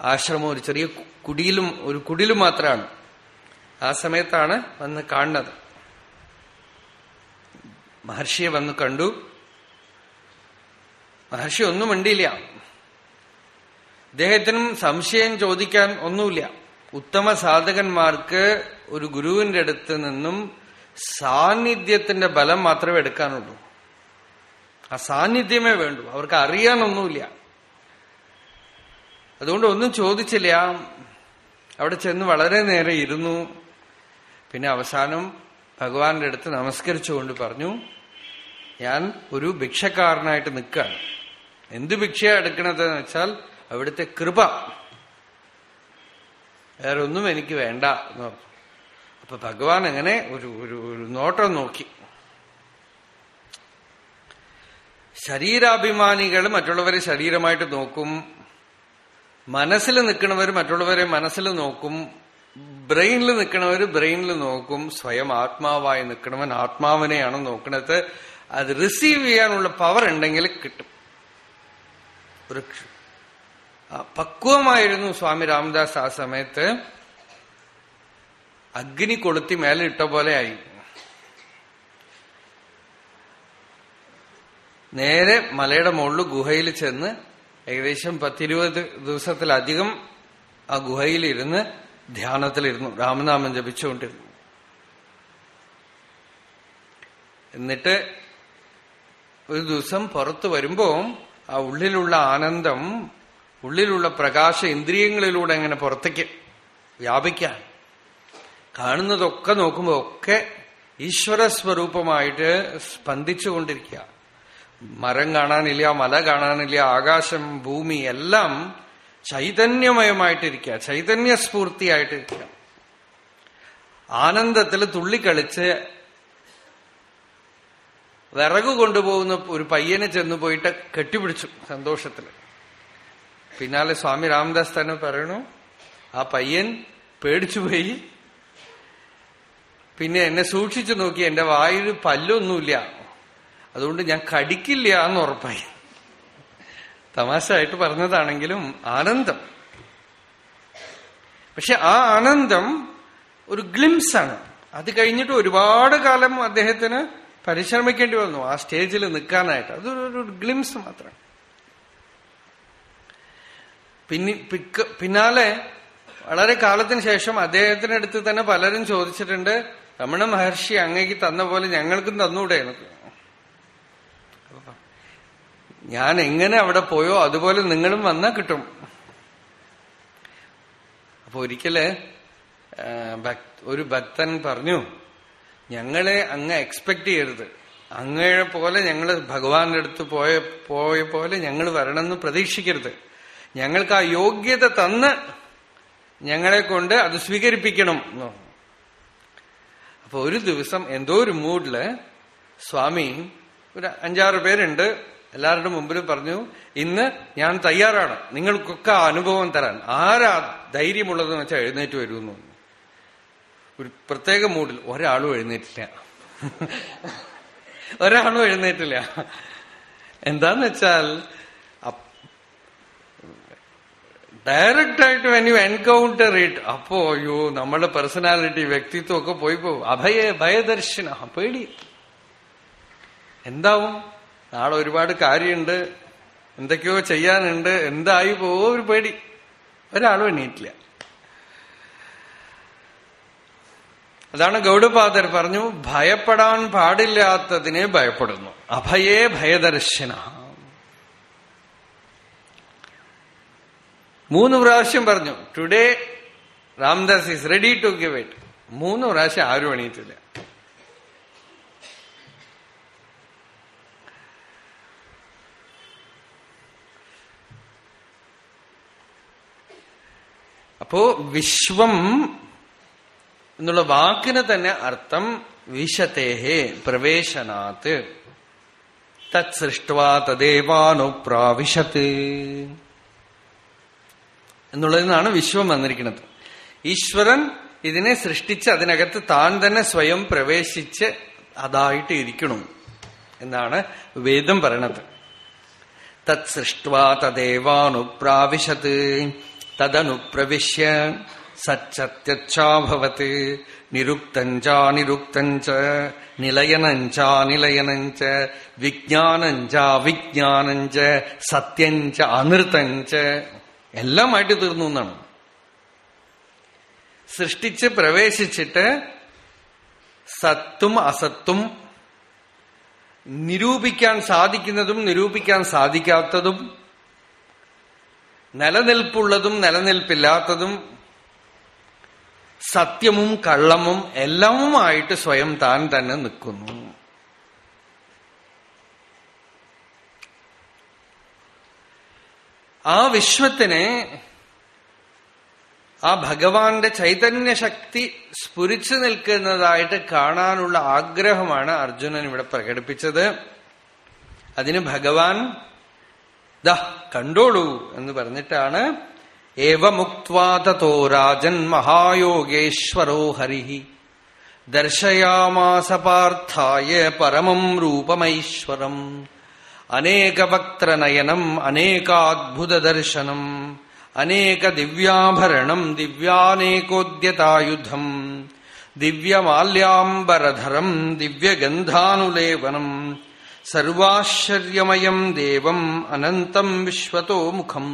ആശ്രമം ഒരു ചെറിയ കുടിയിലും ഒരു കുടിലും മാത്രമാണ് ആ സമയത്താണ് വന്ന് കാണുന്നത്. മഹർഷിയെ വന്ന് കണ്ടു. മഹർഷി ഒന്നും മിണ്ടിയില്ല. അദ്ദേഹത്തിനും സംശയം ചോദിക്കാൻ ഒന്നുമില്ല. ഉത്തമ സാധകന്മാർക്ക് ഒരു ഗുരുവിന്റെ അടുത്ത് നിന്നും സാന്നിധ്യത്തിന്റെ ബലം മാത്രമേ എടുക്കാനുള്ളൂ. ആ സാന്നിധ്യമേ വേണ്ടൂ. അവർക്ക് അറിയാനൊന്നുമില്ല. അതുകൊണ്ട് ഒന്നും ചോദിച്ചില്ല. അവിടെ ചെന്ന് വളരെ നേരെ ഇരുന്നു. പിന്നെ അവസാനം ഭഗവാന്റെ അടുത്ത് നമസ്കരിച്ചുകൊണ്ട് പറഞ്ഞു ഞാൻ ഒരു ഭിക്ഷക്കാരനായിട്ട് നിൽക്കുകയാണ്. എന്ത് ഭിക്ഷ എടുക്കണത് എന്ന് വെച്ചാൽ അവിടുത്തെ കൃപ. വേറെ ഒന്നും എനിക്ക് വേണ്ട എന്ന് പറഞ്ഞു. അപ്പൊ ഭഗവാൻ എങ്ങനെ ഒരു ഒരു ഒരു നോട്ടം നോക്കി. ശരീരാഭിമാനികൾ മറ്റുള്ളവരെ ശരീരമായിട്ട് നോക്കും. മനസ്സിൽ നിൽക്കുന്നവർ മറ്റുള്ളവരെ മനസ്സിൽ നോക്കും. ബ്രെയിനിൽ നിൽക്കുന്നവർ ബ്രെയിനിൽ നോക്കും. സ്വയം ആത്മാവായി നിൽക്കണവൻ ആത്മാവിനെയാണ് നോക്കുന്നത്. അത് റിസീവ് ചെയ്യാനുള്ള പവർ ഉണ്ടെങ്കിൽ കിട്ടും. ഒരു പക്വമായിരുന്നു സ്വാമി രാമദാസ് ആ സമയത്ത്. അഗ്നി കൊളുത്തി മേലെ ഇട്ട പോലെ ആയി. നേരെ മലയുടെ മുകളിൽ ഗുഹയിൽ ചെന്ന് ഏകദേശം പത്തിരുപത് ദിവസത്തിലധികം ആ ഗുഹയിലിരുന്ന് ധ്യാനത്തിലിരുന്നു. രാമനാമം ജപിച്ചുകൊണ്ടിരുന്നു. എന്നിട്ട് ഒരു ദിവസം പുറത്തു വരുമ്പോൾ ആ ഉള്ളിലുള്ള ആനന്ദം ഉള്ളിലുള്ള പ്രകാശ ഇന്ദ്രിയങ്ങളിലൂടെ അങ്ങനെ പുറത്തേക്ക് വ്യാപിക്കാൻ. കാണുന്നതൊക്കെ നോക്കുമ്പോ ഒക്കെ ഈശ്വര സ്വരൂപമായിട്ട് സ്പന്ദിച്ചുകൊണ്ടിരിക്കുക. മരം കാണാനില്ല മല കാണാനില്ല ആകാശം ഭൂമി എല്ലാം ചൈതന്യമയമായിട്ടിരിക്കുക ചൈതന്യസ്ഫൂർത്തിയായിട്ടിരിക്കുക. ആനന്ദത്തിൽ തുള്ളിക്കളിച്ച് വിറകു കൊണ്ടുപോകുന്ന ഒരു പയ്യനെ ചെന്ന് പോയിട്ട് കെട്ടിപ്പിടിച്ചു സന്തോഷത്തിൽ. പിന്നാലെ സ്വാമി രാമദാസ് തന്നെ പറയണു ആ പയ്യൻ പേടിച്ചുപോയി. പിന്നെ എന്നെ സൂക്ഷിച്ചു നോക്കി എന്റെ വായിൽ പല്ലൊന്നുമില്ല. അതുകൊണ്ട് ഞാൻ കടിക്കില്ല എന്ന് ഉറപ്പായി. തമാശയായിട്ട് പറഞ്ഞതാണെങ്കിലും ആനന്ദം. പക്ഷെ ആ ആനന്ദം ഒരു ഗ്ലിംസ് ആണ് അത് കഴിഞ്ഞിട്ട് ഒരുപാട് കാലം അദ്ദേഹത്തിന് പരിശ്രമിക്കേണ്ടി വന്നു. ആ സ്റ്റേജിൽ നിൽക്കാനായിട്ട്. അതൊരു ഗ്ലിംസ് മാത്രം. പിന്നെ പിന്നാലെ വളരെ കാലത്തിന് ശേഷം അദ്ദേഹത്തിനടുത്ത് തന്നെ പലരും ചോദിച്ചിട്ടുണ്ട് രമണ മഹർഷി അങ്ങേക്ക് തന്ന പോലെ ഞങ്ങൾക്കും തന്നൂടെ എന്നൊക്കെ. ഞാൻ എങ്ങനെ അവിടെ പോയോ അതുപോലെ നിങ്ങളും വന്നാ കിട്ടും. അപ്പൊ ഒരിക്കൽ ഒരു ഭക്തൻ പറഞ്ഞു ഞങ്ങളെ അങ്ങ് എക്സ്പെക്ട് ചെയ്യരുത്. അങ്ങയെ പോലെ ഞങ്ങൾ ഭഗവാന്റെ അടുത്ത് പോയ പോയ പോലെ ഞങ്ങൾ വരണമെന്ന് പ്രതീക്ഷിക്കരുത്. ഞങ്ങൾക്ക് ആ യോഗ്യത തന്ന് ഞങ്ങളെ കൊണ്ട് അത് സ്വീകരിപ്പിക്കണം. എന്ന് അപ്പൊ ഒരു ദിവസം എന്തോ ഒരു മൂഡിൽ സ്വാമി ഒരു അഞ്ചാറ് പേരുണ്ട് എല്ലാവരുടെ മുമ്പിൽ പറഞ്ഞു ഇന്ന് ഞാൻ തയ്യാറാണ്. നിങ്ങൾക്കൊക്കെ അനുഭവം തരാൻ. ആരാ ധൈര്യമുള്ളതെന്ന് വെച്ചാൽ എഴുന്നേറ്റ് വരുമെന്ന് ഒരു പ്രത്യേക മൂഡിൽ ഒരാളും എഴുന്നേറ്റില്ല. ഒരാളും എഴുന്നേറ്റില്ല. എന്താന്ന് വെച്ചാൽ ഡയറക്റ്റ് ആയിട്ട് വെൻ യു എൻകൗണ്ടർ ഇറ്റ് അപ്പോ അയ്യോ നമ്മളെ പേഴ്സണാലിറ്റി വ്യക്തിത്വം ഒക്കെ പോയി പോകും. അഭയ ഭയദർശന പേടി. എന്താവും? നാളെ ഒരുപാട് കാര്യമുണ്ട് എന്തൊക്കെയോ ചെയ്യാനുണ്ട്. എന്തായി പോവോ ഒരു പേടി. ഒരാളും എണ്ണീട്ടില്ല അതാണ് ഗൗഡപാദർ പറഞ്ഞു ഭയപ്പെടാൻ പാടില്ലാത്തതിനെ ഭയപ്പെടുന്നു. അഭയേ ഭയദർശന. മൂന്ന് പ്രാവശ്യം പറഞ്ഞു today Ramdas is ready to give it മൂന്ന് പ്രാവശ്യം ആരും എണീറ്റില്ല. അപ്പോ വിശ്വം എന്നുള്ള വാക്കിന് തന്നെ അർത്ഥം വിശത്തേഹേ പ്രവേശനാത്ത് തത് സൃഷ്ടുവാ തദേവാനുപ്രാവിശത്ത് എന്നുള്ളതിൽ നിന്നാണ് വിശ്വം വന്നിരിക്കുന്നത്. ഈശ്വരൻ ഇതിനെ സൃഷ്ടിച്ച് അതിനകത്ത് താൻ തന്നെ സ്വയം പ്രവേശിച്ച് അതായിട്ട് ഇരിക്കണം എന്നാണ് വേദം പറയണത്. തത് സൃഷ്ട തദേവാനുപ്രാവിശത്ത് തദനുപ്രവിശ്യ സച്ചത്യച്ഛാഭവത് നിരുക്തഞ്ചാനിരുക്തഞ്ച നിലയനഞ്ചാനിലയനഞ്ച വിജ്ഞാനഞ്ചാവിജ്ഞാനഞ്ച സത്യഞ്ച അനൃതഞ്ച എല്ലാമായിട്ട് തീർന്നു എന്നാണ്. സൃഷ്ടിച്ച് പ്രവേശിച്ചിട്ട് സത്തും അസത്തും നിരൂപിക്കാൻ സാധിക്കുന്നതും നിരൂപിക്കാൻ സാധിക്കാത്തതും നിലനിൽപ്പുള്ളതും നിലനിൽപ്പില്ലാത്തതും സത്യമും കള്ളമും എല്ലാമായിട്ട് സ്വയം താൻ തന്നെ നിൽക്കുന്നു. ആ വിശ്വത്തിനെ ആ ഭഗവാന്റെ ചൈതന്യശക്തി സ്ഫുരിച്ചു നിൽക്കുന്നതായിട്ട് കാണാനുള്ള ആഗ്രഹമാണ് അർജുനൻ ഇവിടെ പ്രകടിപ്പിച്ചത്. അതിന് ഭഗവാൻ ദ കണ്ടോളൂ എന്ന് പറഞ്ഞിട്ടാണ് ഏവമുക്വാതോ രാജൻ മഹായോഗേശ്വരോ ഹരി ദർശയാമാസ പാർത്ഥായ പരമം രൂപമൈശ്വരം. അനേകവക്ത്രനയനം അനേകാദ്ഭുതദർശനം അനേക ദിവ്യാഭരണം ദിവ്യാനേകോദ്യതായുധം ദിവ്യമാല്യാംബരധരം ദിവ്യഗന്ധാനുലേപനം സർവാശ്ചര്യമയം ദേവം അനന്തം വിശ്വതോ മുഖം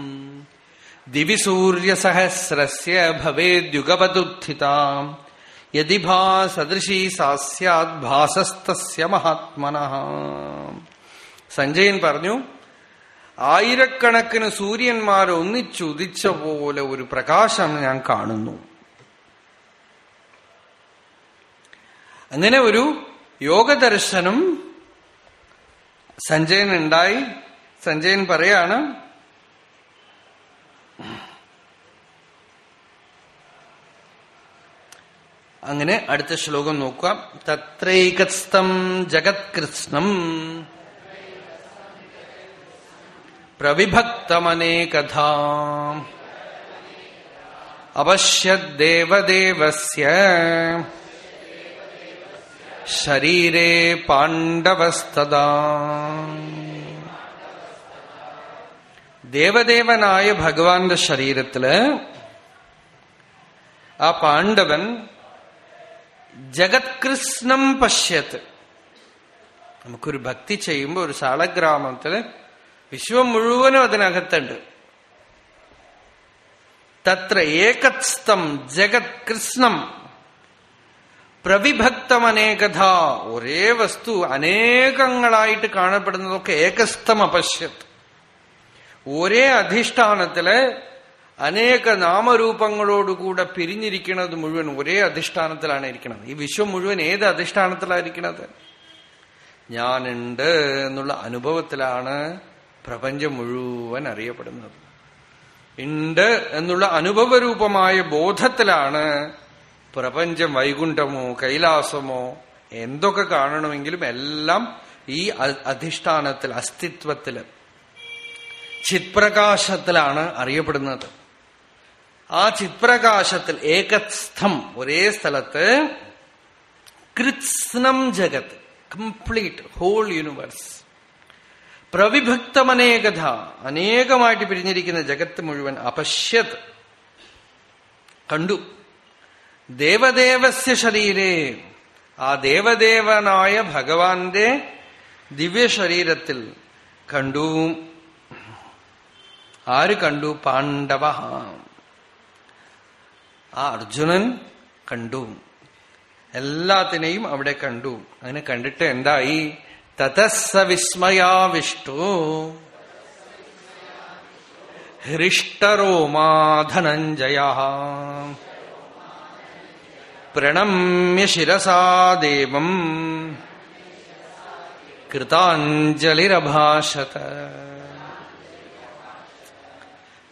ദിവി സൂര്യസഹസ്രസ്യ ഭവേദ്യുഗപതുത്ഥിത യതി ഭാസദൃശീ സാ സ്യാത് ഭാസസ്തസ്യ മഹാത്മന. സഞ്ജയൻ പറഞ്ഞു ആയിരക്കണക്കിന് സൂര്യന്മാർ ഒന്നിച്ചുദിച്ച പോലെ ഒരു പ്രകാശം ഞാൻ കാണുന്നു. അങ്ങനെ ഒരു യോഗദർശനം സഞ്ജയൻ ഉണ്ടായി. സഞ്ജയൻ പറയാണ് അങ്ങനെ അടുത്ത ശ്ലോകം നോക്കാം. തത്രൈകസ്തം ജഗത്കൃഷ്ണം പ്രവിഭക്തമനേകഥാ. അപശ്യദ്ദേവദേവസ്യ. ശരീരേ പാണ്ഡവസ്തദാ ദേവദേവനായ ഭഗവാന്റെ ശരീരത്തിൽ ആ പാണ്ഡവൻ ജഗത്കൃഷ്ണം പശ്യത്ത്. നമുക്കൊരു ഭക്തി ചെയ്യുമ്പോൾ ഒരു സാളഗ്രാമത്തിൽ വിശ്വം മുഴുവനും അതിനകത്തുണ്ട്. തത്ര ഏകത്സ്തം പ്രവിഭക്തം പ്രവിഭക്തമനേകഥ. ഒരേ വസ്തു അനേകങ്ങളായിട്ട് കാണപ്പെടുന്നതൊക്കെ ഏകസ്ഥം അപശ്യത് ഒരേ അധിഷ്ഠാനത്തിൽ അനേക നാമരൂപങ്ങളോടുകൂടെ പിരിഞ്ഞിരിക്കുന്നത് മുഴുവൻ ഒരേ അധിഷ്ഠാനത്തിലാണ് ഇരിക്കുന്നത്. ഈ വിശ്വം മുഴുവൻ ഏത് അധിഷ്ഠാനത്തിലായിരിക്കുന്നത് ഞാനുണ്ട് എന്നുള്ള അനുഭവത്തിലാണ് പ്രപഞ്ചം മുഴുവൻ അറിയപ്പെടുന്നത്. ഉണ്ട് എന്നുള്ള അനുഭവരൂപമായ ബോധത്തിലാണ് പ്രപഞ്ചം വൈകുണ്ഠമോ കൈലാസമോ എന്തൊക്കെ കാണണമെങ്കിലും എല്ലാം ഈ അധിഷ്ഠാനത്തിൽ അസ്തിത്വത്തിൽ ചിത്പ്രകാശത്തിലാണ് അറിയപ്പെടുന്നത്. ആ ചിത്പ്രകാശത്തിൽ ഏകസ്ഥം ഒരേ സ്ഥലത്ത് കൃത്സ്നം ജഗത്ത് കംപ്ലീറ്റ് ഹോൾ യൂണിവേഴ്സ് പ്രവിഭക്തമനേകഥ. അനേകമായിട്ട് പിരിഞ്ഞിരിക്കുന്ന ജഗത്ത് മുഴുവൻ അപശ്യത്. കണ്ടു. ദേവദേവസ്യ ശരീരേ. ആ ദേവദേവനായ ഭഗവാന്റെ ദിവ്യശരീരത്തിൽ കണ്ടു. ആര് കണ്ടു? പാണ്ഡവ. ആ അർജുനൻ കണ്ടു. എല്ലാത്തിനെയും അവിടെ കണ്ടു. അങ്ങനെ കണ്ടിട്ട് എന്തായി? തതസ്സ വിസ്മയാവിഷ്ടു. ഹൃഷ്ടരോമാധനഞ്ജയ പ്രണമ്യ ശിരസാ ദേവം. കൃതാഞ്ജലിരഭാഷത.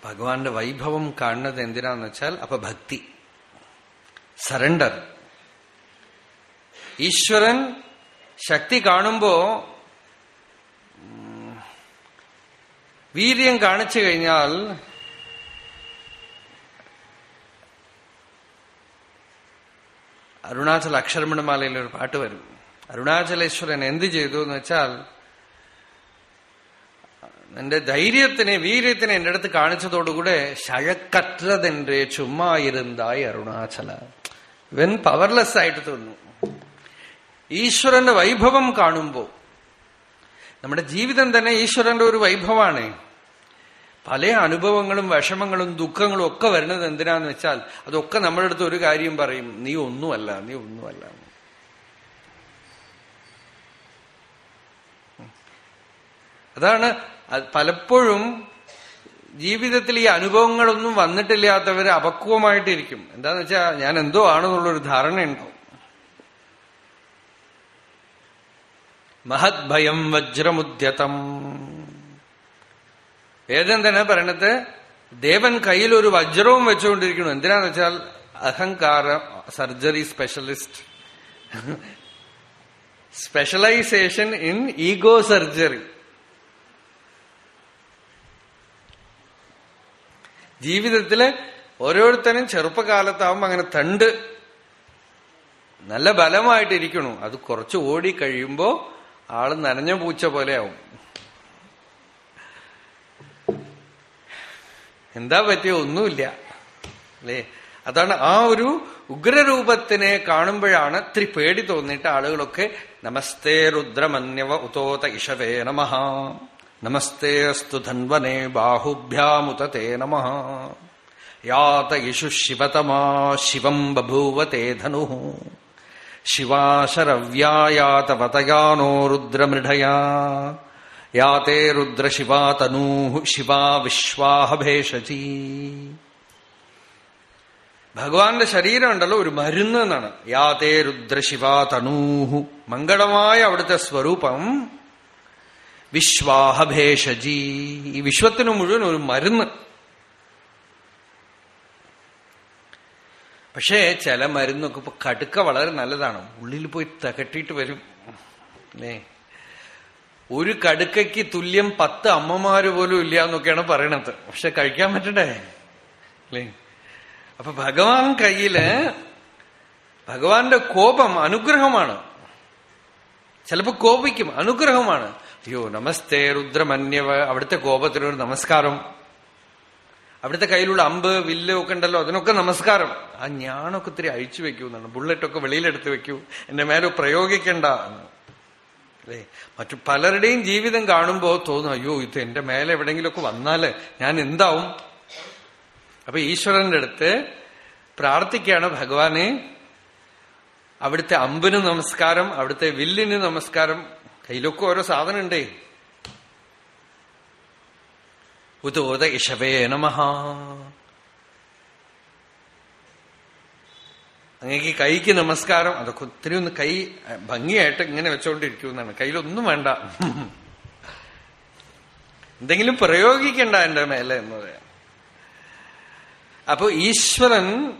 ഭഗവാന്റെ വൈഭവം കാണുന്നത് എന്തിനാന്ന് വെച്ചാൽ അപ്പൊ ഭക്തി. സറണ്ടർ. ഈശ്വരൻ ശക്തി കാണുമ്പോ വീര്യം കാണിച്ചു കഴിഞ്ഞാൽ അരുണാചൽ അക്ഷരമണമാലയിൽ ഒരു പാട്ട് വരും. അരുണാചലേശ്വരൻ എന്ത് ചെയ്തു എന്ന് വെച്ചാൽ നിന്റെ ധൈര്യത്തിനെ വീര്യത്തിനെ എന്റെ അടുത്ത് കാണിച്ചതോടുകൂടെ ശഴക്കറ്റതെന്റെ ചുമ്മാ ഇരുന്നായി അരുണാചല. ഇവൻ പവർലെസ് ആയിട്ട് തോന്നുന്നു. ഈശ്വരന്റെ വൈഭവം കാണുമ്പോൾ നമ്മുടെ ജീവിതം തന്നെ ഈശ്വരന്റെ ഒരു വൈഭവമാണ് പല അനുഭവങ്ങളും വിഷമങ്ങളും ദുഃഖങ്ങളും ഒക്കെ വരുന്നത് എന്തിനാന്ന് വെച്ചാൽ അതൊക്കെ നമ്മുടെ അടുത്ത് ഒരു കാര്യം പറയും നീ ഒന്നുമല്ല നീ ഒന്നുമല്ല. അതാണ് പലപ്പോഴും ജീവിതത്തിൽ ഈ അനുഭവങ്ങളൊന്നും വന്നിട്ടില്ലാത്തവർ അപക്വമായിട്ടിരിക്കും. എന്താന്ന് വെച്ചാൽ ഞാൻ എന്തോ ആണെന്നുള്ളൊരു ധാരണയുണ്ടാവും മഹത് ഭയം വജ്രമുദ്യതം. വേദം തന്നെ പറയണത്? ദേവൻ കയ്യിൽ ഒരു വജ്രവും വെച്ചുകൊണ്ടിരിക്കുന്നു. എന്തിനാന്ന് വെച്ചാൽ അഹങ്കാര surgery specialist. Specialisation in ego surgery. ജീവിതത്തിൽ ഓരോരുത്തരും ചെറുപ്പകാലത്താവുമ്പോ അങ്ങനെ തണ്ട് നല്ല ബലമായിട്ടിരിക്കണു. അത് കുറച്ച് ഓടി കഴിയുമ്പോ ആൾ നനഞ്ഞ പൂച്ച പോലെയാവും. എന്താ പറ്റിയ ഒന്നുമില്ല. അല്ലേ? അതാണ് ആ ഒരു ഉഗ്രരൂപത്തിനെ കാണുമ്പോഴാണ് ഇത്തിരി പേടി തോന്നിയിട്ട് ആളുകളൊക്കെ നമസ്തേ രുദ്രമന്യവ ഉതോത ഇഷവേ നമ നമസ്തേ അസ്തു ധന്വനേ ബാഹുഭ്യാമുത തേ നമ യാത ഇഷു ശിവതമാ ശിവം ബഭൂവ തേ ധനു. ശിവാശരവ്യായാതവതയാനോ രുദ്രമൃഢയാ. യാതേ രുദ്രശിവാ തനൂ ശിവാ വിശ്വാഹഭേഷജീ ഭഗവാന്റെ ശരീരമുണ്ടല്ലോ ഒരു മരുന്ന് എന്നാണ്. യാതേ രുദ്രശിവാ തനൂഹു. മംഗളമായ അവിടുത്തെ സ്വരൂപം വിശ്വാഹഭേഷജി ഈ വിശ്വത്തിന് മുഴുവൻ ഒരു മരുന്ന്. പക്ഷേ ചില മരുന്നൊക്കെ ഇപ്പൊ കടുക്ക വളരെ നല്ലതാണ്. ഉള്ളിൽ പോയി തകട്ടിട്ട് വരും. അല്ലേ ഒരു കടുക്കയ്ക്ക് തുല്യം പത്ത് അമ്മമാര് പോലും ഇല്ല എന്നൊക്കെയാണ് പറയണത്. പക്ഷെ കഴിക്കാൻ പറ്റണ്ടേ? അല്ലേ അപ്പൊ ഭഗവാൻ കയ്യിൽ ഭഗവാന്റെ കോപം അനുഗ്രഹമാണ്. ചിലപ്പോ കോപിക്കും. അനുഗ്രഹമാണ്. അയ്യോ നമസ്തേ രുദ്രമന്യവ. അവിടുത്തെ കോപത്തിനൊരു നമസ്കാരം. അവിടുത്തെ കയ്യിലുള്ള അമ്പ് വില്ല് ഒക്കെ ഉണ്ടല്ലോ അതിനൊക്കെ നമസ്കാരം. ആ ഞാനൊക്കെ ഇത്തിരി അഴിച്ചു വെക്കൂ എന്നാണ്. ബുള്ളറ്റൊക്കെ വെളിയിലെടുത്ത് വെക്കൂ. എന്റെ മേലെ പ്രയോഗിക്കണ്ട അല്ലേ? മറ്റു പലരുടെയും ജീവിതം കാണുമ്പോ തോന്നും അയ്യോ ഇത് എന്റെ മേലെ എവിടെയെങ്കിലുമൊക്കെ വന്നാൽ ഞാൻ എന്താവും? അപ്പൊ ഈശ്വരന്റെ അടുത്ത് പ്രാർത്ഥിക്കുകയാണ് ഭഗവാനെ. അവിടുത്തെ അമ്പിന് നമസ്കാരം അവിടുത്തെ വില്ലിന് നമസ്കാരം. കയ്യിലൊക്കെ ഓരോ സാധനം ഉണ്ടേ ഉതോത ഇഷവേ നമഹ അങ്ങേക്ക് കൈക്ക് നമസ്കാരം അതൊക്കെ ഒത്തിരി ഒന്ന് കൈ ഭംഗിയായിട്ട് ഇങ്ങനെ വെച്ചോണ്ടിരിക്കുമെന്നാണ്. കയ്യിലൊന്നും വേണ്ട. എന്തെങ്കിലും പ്രയോഗിക്കണ്ട എന്റെ മേലെ എന്ന് പറയാം. അപ്പൊ ഈശ്വരൻ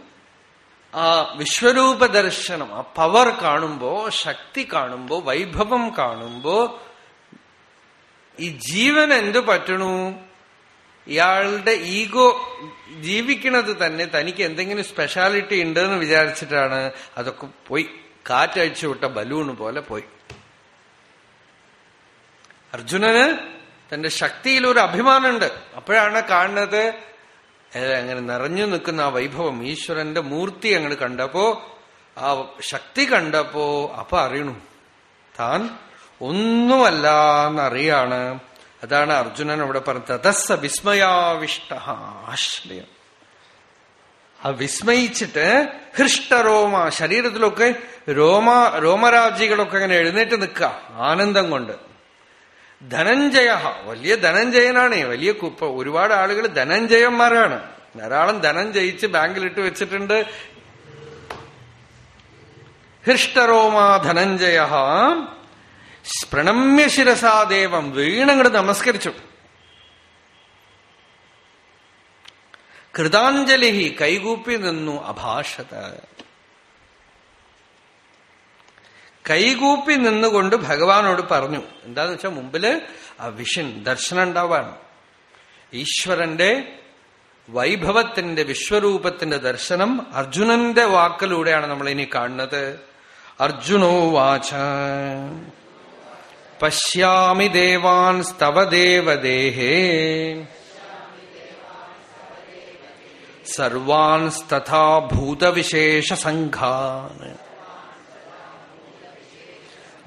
ആ വിശ്വരൂപ ദർശനം ആ പവർ കാണുമ്പോ ശക്തി കാണുമ്പോ വൈഭവം കാണുമ്പോ ഈ ജീവൻ എന്തു പറ്റണു? ഇയാളുടെ ഈഗോ ജീവിക്കുന്നത് തന്നെ തനിക്ക് എന്തെങ്കിലും സ്പെഷ്യാലിറ്റി ഉണ്ട് എന്ന് വിചാരിച്ചിട്ടാണ് അതൊക്കെ പോയി. കാറ്റഴിച്ചു വിട്ട ബലൂൺ പോലെ പോയി. അർജുനന് തന്റെ ശക്തിയിൽ ഒരു അഭിമാനമുണ്ട്. അപ്പോഴാണ് കാണുന്നത് അങ്ങനെ നിറഞ്ഞു നിൽക്കുന്ന ആ വൈഭവം. ഈശ്വരന്റെ മൂർത്തി അങ്ങോട്ട് കണ്ടപ്പോ ആ ശക്തി കണ്ടപ്പോ അപ്പൊ അറിയണു. താൻ ഒന്നുമല്ല എന്നറിയാണ് അതാണ് അർജുനൻ അവിടെ പറഞ്ഞത്. തതസ്സ വിസ്മയാവിഷ്ട. ആശ്രയം. ആ വിസ്മയിച്ചിട്ട് ഹൃഷ്ടരോമ ശരീരത്തിലൊക്കെ രോമ രോമരാജികളൊക്കെ അങ്ങനെ എഴുന്നേറ്റ് നിൽക്കുക ആനന്ദം കൊണ്ട്. ധനഞ്ജയ വലിയ ധനഞ്ജയനാണ്. വലിയ കുപ്പ ഒരുപാട് ആളുകൾ ധനഞ്ജയന്മാരാണ്. ധാരാളം ധനം ജയിച്ച് ബാങ്കിലിട്ട് വെച്ചിട്ടുണ്ട്. ഹൃഷ്ടരോമാ ധനഞ്ജയ. പ്രണമ്യ ശിരസാദേവം വീണങ്ങട് നമസ്കരിച്ചു. കൃതാഞ്ജലി കൈകൂപ്പി നിന്നു അഭാഷത. കൈകൂപ്പി നിന്നുകൊണ്ട് ഭഗവാനോട് പറഞ്ഞു എന്താന്ന് വെച്ചാൽ മുമ്പിൽ ആ വിഷൻ ദർശനം ഉണ്ടാവാണ്. ഈശ്വരന്റെ വൈഭവത്തിന്റെ വിശ്വരൂപത്തിന്റെ ദർശനം അർജുനന്റെ വാക്കിലൂടെയാണ് നമ്മൾ ഇനി കാണുന്നത്. അർജുനോ വാച. പശ്യാമി ദേവാൻ സ്തവ ദേവദേഹേ സർവാൻസ്തഥാ ഭൂതവിശേഷസംഘാൻ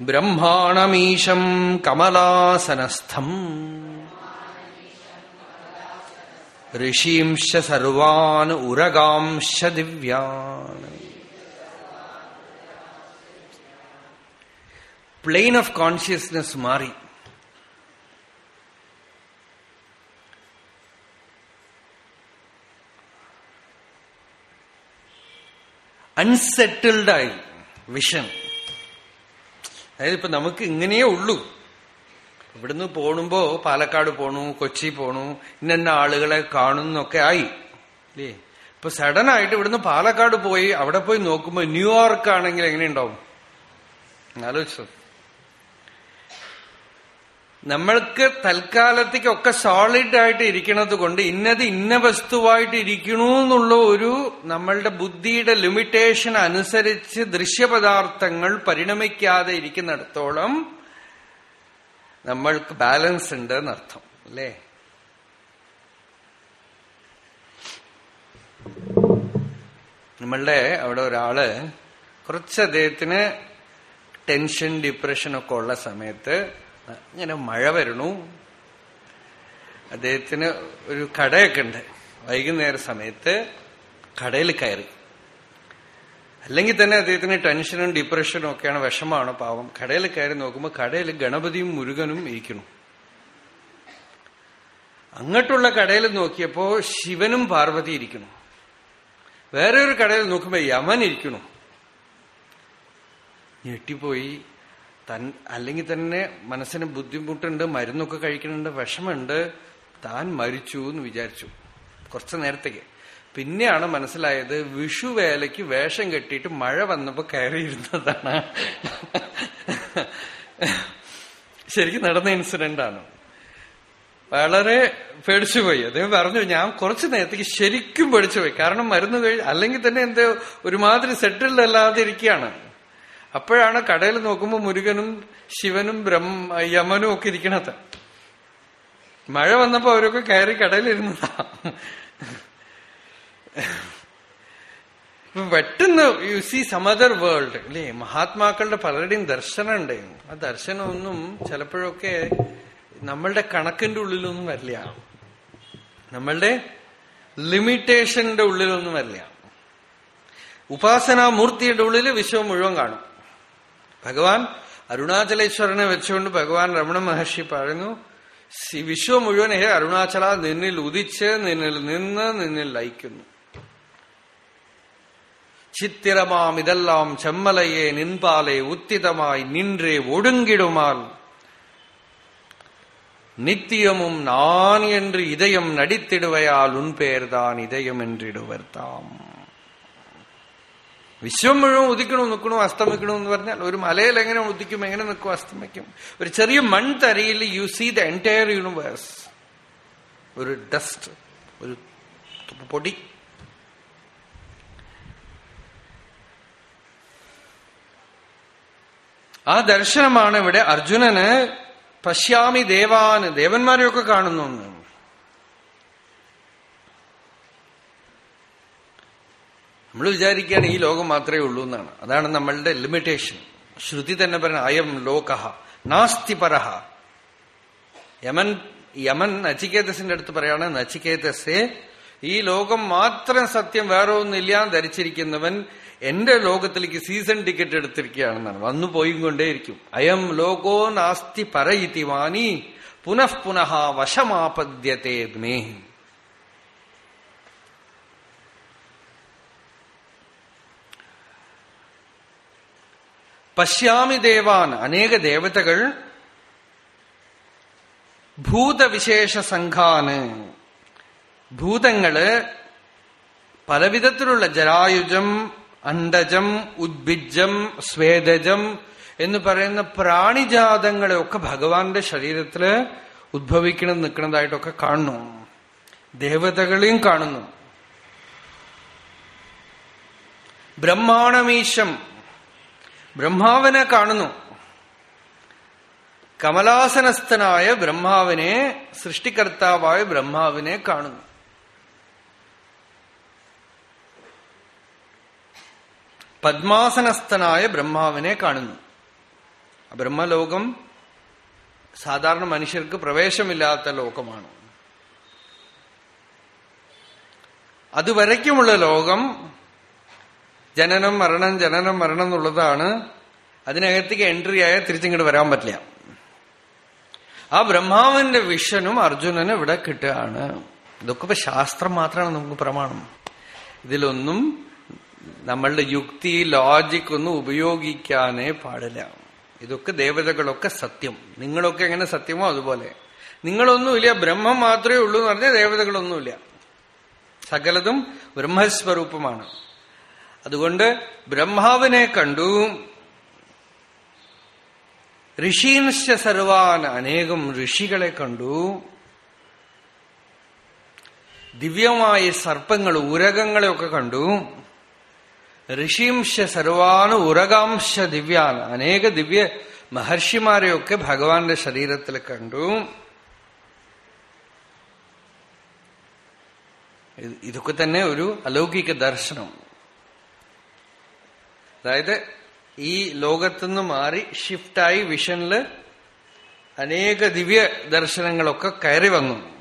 ബ്രഹ്മാണമീശം കമലാസനസ്ഥം ഋഷീംശ സർവാൻ ഉരഗാംശ ദിവ്യാൻ പ്ലെയിൻ ഓഫ് കോൺഷ്യസ്നെസ് മാറി. അൺസെറ്റിൽഡായി വിഷൻ അതായത് ഇപ്പൊ നമുക്ക് ഇങ്ങനെയേ ഉള്ളൂ. ഇവിടുന്ന് പോണുമ്പോ പാലക്കാട് പോണു കൊച്ചി പോണു ഇന്ന ആളുകളെ കാണുന്നൊക്കെ ആയി. അല്ലേ ഇപ്പൊ സഡൻ ആയിട്ട് ഇവിടുന്ന് പാലക്കാട് പോയി അവിടെ പോയി നോക്കുമ്പോ ന്യൂയോർക്ക് ആണെങ്കിൽ എങ്ങനെയുണ്ടാവും? ആലോചിച്ചു നമ്മൾക്ക് തൽക്കാലത്തേക്കൊക്കെ സോളിഡ് ആയിട്ട് ഇരിക്കണത് കൊണ്ട് ഇന്നത് ഇന്ന വസ്തുവായിട്ട് ഇരിക്കണു എന്നുള്ള ഒരു നമ്മളുടെ ബുദ്ധിയുടെ ലിമിറ്റേഷൻ അനുസരിച്ച് ദൃശ്യപദാർത്ഥങ്ങൾ പരിണമിക്കാതെ ഇരിക്കുന്നിടത്തോളം നമ്മൾക്ക് ബാലൻസ് ഉണ്ട് എന്നർത്ഥം അല്ലേ? നമ്മളുടെ അവിടെ ഒരാൾ കുറച്ച് അദ്ദേഹത്തിന് ടെൻഷൻ ഡിപ്രഷൻ ഒക്കെ ഉള്ള സമയത്ത് ഇങ്ങനെ മഴ വരണു അദ്ദേഹത്തിന് ഒരു കടയൊക്കെ ഉണ്ട്. വൈകുന്നേര സമയത്ത് കടയിൽ കയറി. അല്ലെങ്കിൽ തന്നെ അദ്ദേഹത്തിന് ടെൻഷനും ഡിപ്രഷനും ഒക്കെയാണ് വിഷമാണ് പാവം. കടയിൽ കയറി നോക്കുമ്പോൾ കടയിൽ ഗണപതിയും മുരുകനും ഇരിക്കുന്നു. അങ്ങോട്ടുള്ള കടയിൽ നോക്കിയപ്പോ ശിവനും പാർവതി ഇരിക്കുന്നു. വേറെ ഒരു കടയിൽ നോക്കുമ്പോ യമൻ ഇരിക്കുന്നു. ഞെട്ടിപ്പോയി. തൻ അല്ലെങ്കിൽ തന്നെ മനസ്സിന് ബുദ്ധിമുട്ടുണ്ട് മരുന്നൊക്കെ കഴിക്കുന്നുണ്ട് വിഷമുണ്ട് താൻ മരിച്ചു എന്ന് വിചാരിച്ചു. കുറച്ചു നേരത്തേക്ക്. പിന്നെയാണ് മനസ്സിലായത് വിഷു വേലയ്ക്ക് വേഷം കെട്ടിയിട്ട് മഴ വന്നപ്പോ കയറിയിരുന്നതാണ്. ശരിക്കും നടന്ന ഇൻസിഡന്റ് ആണ്. വളരെ പേടിച്ചുപോയി അദ്ദേഹം പറഞ്ഞു ഞാൻ കുറച്ചു നേരത്തേക്ക് ശരിക്കും പേടിച്ചുപോയി കാരണം മരുന്ന് കഴി അല്ലെങ്കിൽ തന്നെ എന്തോ ഒരുമാതിരി സെറ്റിൽഡ് അല്ലാതെ ഇരിക്കുകയാണ് അപ്പോഴാണ് കടയിൽ നോക്കുമ്പോൾ മുരുകനും ശിവനും ബ്രഹ്മ യമനും ഒക്കെ ഇരിക്കണത്. മഴ വന്നപ്പോ അവരൊക്കെ കയറി കടയിലിരുന്നതാ. പെട്ടെന്ന് യു സി സമദർ വേൾഡ് അല്ലേ മഹാത്മാക്കളുടെ പലരുടെയും ദർശനം ഉണ്ടായി ആ ദർശനമൊന്നും ചിലപ്പോഴൊക്കെ നമ്മളുടെ കണക്കിന്റെ ഉള്ളിലൊന്നും വരില്ല. നമ്മളുടെ ലിമിറ്റേഷന്റെ ഉള്ളിലൊന്നും വരില്ല. ഉപാസനാമൂർത്തിയുടെ ഉള്ളിൽ വിശ്വം മുഴുവൻ കാണും. ഭഗവാൻ അരുണാചലേശ്വരനെ വെച്ചുകൊണ്ട് ഭഗവാൻ രമണ മഹർഷി പറഞ്ഞു ഈ വിശ്വം മുഴുവൻ ഹേ അരുണാചല നിന്നിൽ ഉദിച്ച് നിന്നിൽ നിന്ന് നിന്നിൽ ലയിക്കുന്നു. சித்திரமாம் இதெல்லாம் செம்மலையே நின்பாலே உத்திதமாய் நின்றே ஒடுங்கிடுமால் நித்தியமும் நான் என்று இதயம் நடித்திடுவையால் உன் பெயர்தான் இதயம் என்றிடுவர் தாம் വിശ്വം മുഴുവൻ ഉദിക്കണോ നിൽക്കണോ അസ്തമിക്കണോ എന്ന് പറഞ്ഞാൽ ഒരു മലയിൽ എങ്ങനെ ഉദിക്കും എങ്ങനെ നിൽക്കും അസ്തമിക്കും ഒരു ചെറിയ മൺതരയിൽ you see the entire universe ഒരു ഡസ്റ്റ് ഒരു പൊടി. ആ ദർശനമാണ് ഇവിടെ അർജുനന് പശ്യാമി ദേവാന് ദേവന്മാരെയൊക്കെ കാണുന്നു നമ്മൾ വിചാരിക്കുകയാണ് ഈ ലോകം മാത്രമേ ഉള്ളൂ എന്നാണ്. അതാണ് നമ്മളുടെ ലിമിറ്റേഷൻ ശ്രുതി തന്നെ പറയുന്ന അയം ലോക നാസ്തി പരഹ. യമൻ യമൻ നച്ചിക്കേതസിന്റെ അടുത്ത് പറയാണ് നച്ചിക്കേതസെ ഈ ലോകം മാത്രം സത്യം വേറെ ഒന്നില്ല ധരിച്ചിരിക്കുന്നവൻ എന്റെ ലോകത്തിലേക്ക് സീസൺ ടിക്കറ്റ് എടുത്തിരിക്കുകയാണെന്നാണ്. വന്നു പോയും കൊണ്ടേയിരിക്കും. അയം ലോകോ നാസ്തി പരയിതിവാനി പുനഃപുനഃ പുനഃ പുനഃ വശമാപദ്യത്തെ മേ പശ്യാമി ദേവാൻ അനേക ദേവതകൾ ഭൂതവിശേഷ സംഘാന്. ഭൂതങ്ങൾ പലവിധത്തിലുള്ള ജരായുജം അണ്ടജം ഉദ്ഭിജം സ്വേദജം എന്ന് പറയുന്ന പ്രാണിജാതങ്ങളെയൊക്കെ ഭഗവാന്റെ ശരീരത്തിൽ ഉദ്ഭവിക്കണം നിൽക്കുന്നതായിട്ടൊക്കെ കാണുന്നു. ദേവതകളെയും കാണുന്നു. ബ്രഹ്മാണമീശം ബ്രഹ്മാവിനെ കാണുന്നു. കമലാസനസ്ഥനായ ബ്രഹ്മാവിനെ സൃഷ്ടികർത്താവായ ബ്രഹ്മാവിനെ കാണുന്നു. പത്മാസനസ്ഥനായ ബ്രഹ്മാവിനെ കാണുന്നു. ബ്രഹ്മലോകം സാധാരണ മനുഷ്യർക്ക് പ്രവേശമില്ലാത്ത ലോകമാണ്. അതുവരയ്ക്കുമുള്ള ലോകം ജനനം മരണം ജനനം മരണം എന്നുള്ളതാണ്. അതിനകത്തേക്ക് എൻട്രി ആയ തിരിച്ചിങ്ങോട്ട് വരാൻ പറ്റില്ല. ആ ബ്രഹ്മാവിന്റെ വിഷനും അർജുനനും ഇവിടെ കിട്ടുകയാണ്. ഇതൊക്കെ ഇപ്പൊ ശാസ്ത്രം മാത്രമാണ് നമുക്ക് പ്രമാണം. ഇതിലൊന്നും നമ്മളുടെ യുക്തി ലോജിക് ഒന്നും ഉപയോഗിക്കാനേ പാടില്ല. ഇതൊക്കെ ദേവതകളൊക്കെ സത്യം. നിങ്ങളൊക്കെ എങ്ങനെ സത്യമോ അതുപോലെ. നിങ്ങളൊന്നുമില്ല ബ്രഹ്മം മാത്രമേ ഉള്ളൂ എന്ന് പറഞ്ഞാൽ ദേവതകളൊന്നുമില്ല. സകലതും ബ്രഹ്മസ്വരൂപമാണ്. അതുകൊണ്ട് ബ്രഹ്മാവിനെ കണ്ടു. ഋഷീൻശ സർവാൻ അനേകം ഋഷികളെ കണ്ടു. ദിവ്യമായ സർപ്പങ്ങൾ ഉരകങ്ങളെയൊക്കെ കണ്ടു. ഋഷീംശ സർവാന് ഉരകാംശ ദിവ്യാൻ അനേക ദിവ്യ മഹർഷിമാരെയൊക്കെ ഭഗവാന്റെ ശരീരത്തിൽ കണ്ടു. ഇത് ഇതൊക്കെ തന്നെ ഒരു അലൗകിക ദർശനം. അതായത് ഈ ലോകത്തുനിന്ന് മാറി ഷിഫ്റ്റായി വിഷനിൽ അനേക ദിവ്യ ദർശനങ്ങളൊക്കെ കയറി വന്നു.